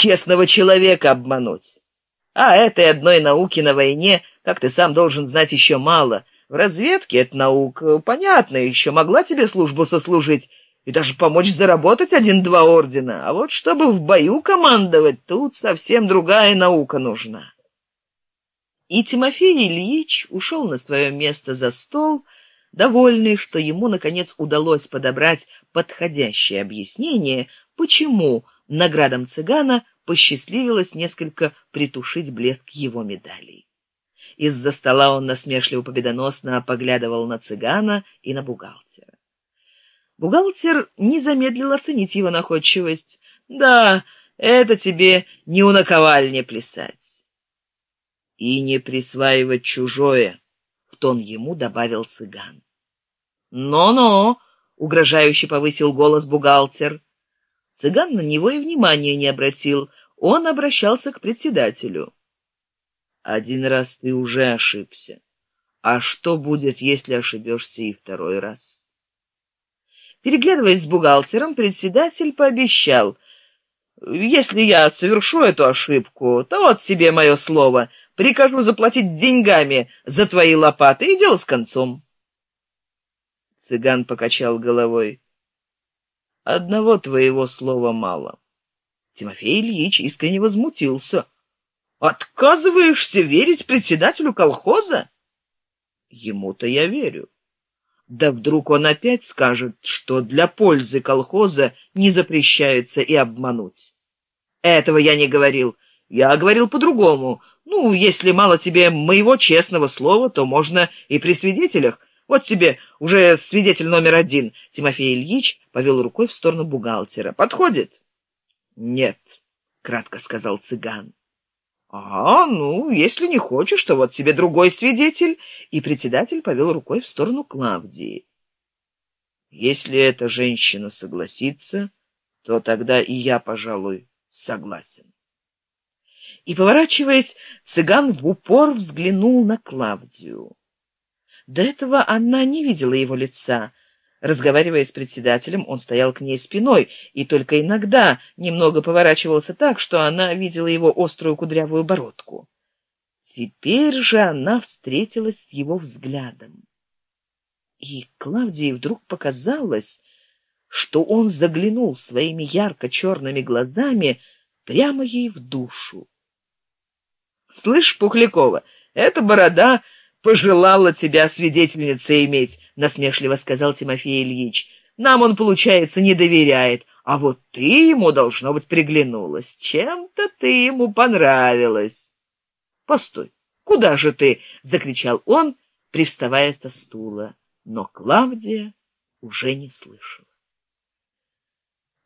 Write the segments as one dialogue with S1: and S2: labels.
S1: честного человека обмануть. А этой одной науки на войне, как ты сам должен знать, еще мало. В разведке эта наука, понятно, еще могла тебе службу сослужить и даже помочь заработать один-два ордена. А вот чтобы в бою командовать, тут совсем другая наука нужна. И Тимофей Ильич ушел на свое место за стол, довольный, что ему, наконец, удалось подобрать подходящее объяснение, почему наградам цыгана посчастливилось несколько притушить блеск его медалей. Из-за стола он насмешливо победоносно поглядывал на цыгана и на бухгалтера. Бухгалтер не замедлил оценить его находчивость. «Да, это тебе не у наковальне плясать». «И не присваивать чужое», — в тон ему добавил цыган. «Но-но», — угрожающе повысил голос бухгалтер. Цыган на него и внимания не обратил, он обращался к председателю. «Один раз ты уже ошибся. А что будет, если ошибешься и второй раз?» Переглядываясь с бухгалтером, председатель пообещал, «Если я совершу эту ошибку, то вот тебе мое слово, прикажу заплатить деньгами за твои лопаты, и дело с концом». Цыган покачал головой. Одного твоего слова мало. Тимофей Ильич искренне возмутился. Отказываешься верить председателю колхоза? Ему-то я верю. Да вдруг он опять скажет, что для пользы колхоза не запрещается и обмануть. Этого я не говорил. Я говорил по-другому. Ну, если мало тебе моего честного слова, то можно и при свидетелях. Вот тебе уже свидетель номер один. Тимофей Ильич повел рукой в сторону бухгалтера. Подходит? Нет, кратко сказал цыган. А, ну, если не хочешь, то вот тебе другой свидетель. И председатель повел рукой в сторону Клавдии. Если эта женщина согласится, то тогда и я, пожалуй, согласен. И, поворачиваясь, цыган в упор взглянул на Клавдию. До этого она не видела его лица. Разговаривая с председателем, он стоял к ней спиной и только иногда немного поворачивался так, что она видела его острую кудрявую бородку. Теперь же она встретилась с его взглядом. И Клавдии вдруг показалось, что он заглянул своими ярко-черными глазами прямо ей в душу. «Слышь, Пухлякова, эта борода пожелала тебя свидетельницей иметь, насмешливо сказал Тимофей Ильич. Нам он, получается, не доверяет, а вот ты ему, должно быть, приглянулась. Чем-то ты ему понравилась. Постой, куда же ты? закричал он, привставая со стула. Но Клавдия уже не слышала.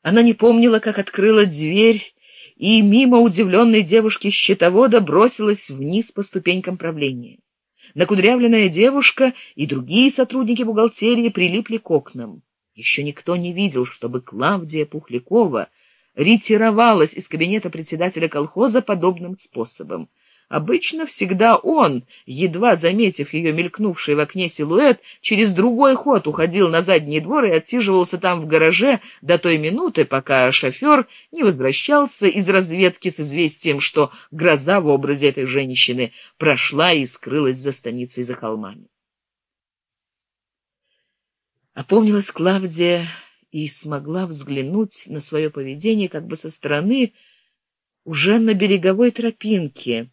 S1: Она не помнила, как открыла дверь, и мимо удивленной девушки счетовода бросилась вниз по ступенькам правления накудрявленная девушка и другие сотрудники бухгалтерии прилипли к окнам. Еще никто не видел, чтобы Клавдия Пухлякова ретировалась из кабинета председателя колхоза подобным способом. Обычно всегда он, едва заметив ее мелькнувший в окне силуэт, через другой ход уходил на задний двор и отсиживался там в гараже до той минуты, пока шофер не возвращался из разведки с известием, что гроза в образе этой женщины прошла и скрылась за станицей за холмами. Опомнилась Клавдия и смогла взглянуть на свое поведение как бы со стороны уже на береговой тропинке,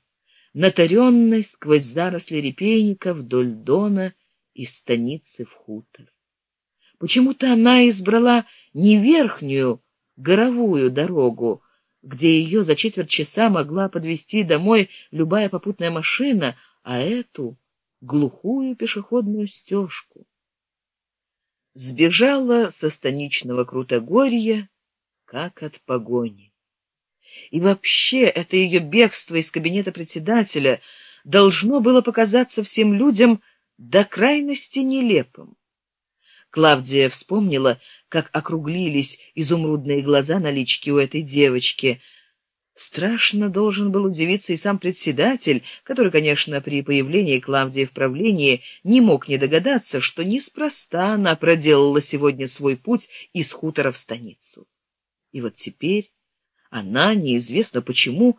S1: натаренной сквозь заросли репейника вдоль дона из станицы в хутор. Почему-то она избрала не верхнюю, горовую дорогу, где ее за четверть часа могла подвести домой любая попутная машина, а эту глухую пешеходную стежку. Сбежала со станичного крутогорья, как от погони. И вообще это ее бегство из кабинета председателя должно было показаться всем людям до крайности нелепым. Клавдия вспомнила, как округлились изумрудные глаза на личке у этой девочки. Страшно должен был удивиться и сам председатель, который, конечно, при появлении Клавдии в правлении не мог не догадаться, что неспроста она проделала сегодня свой путь из хутора в станицу. И вот теперь она неизвестно почему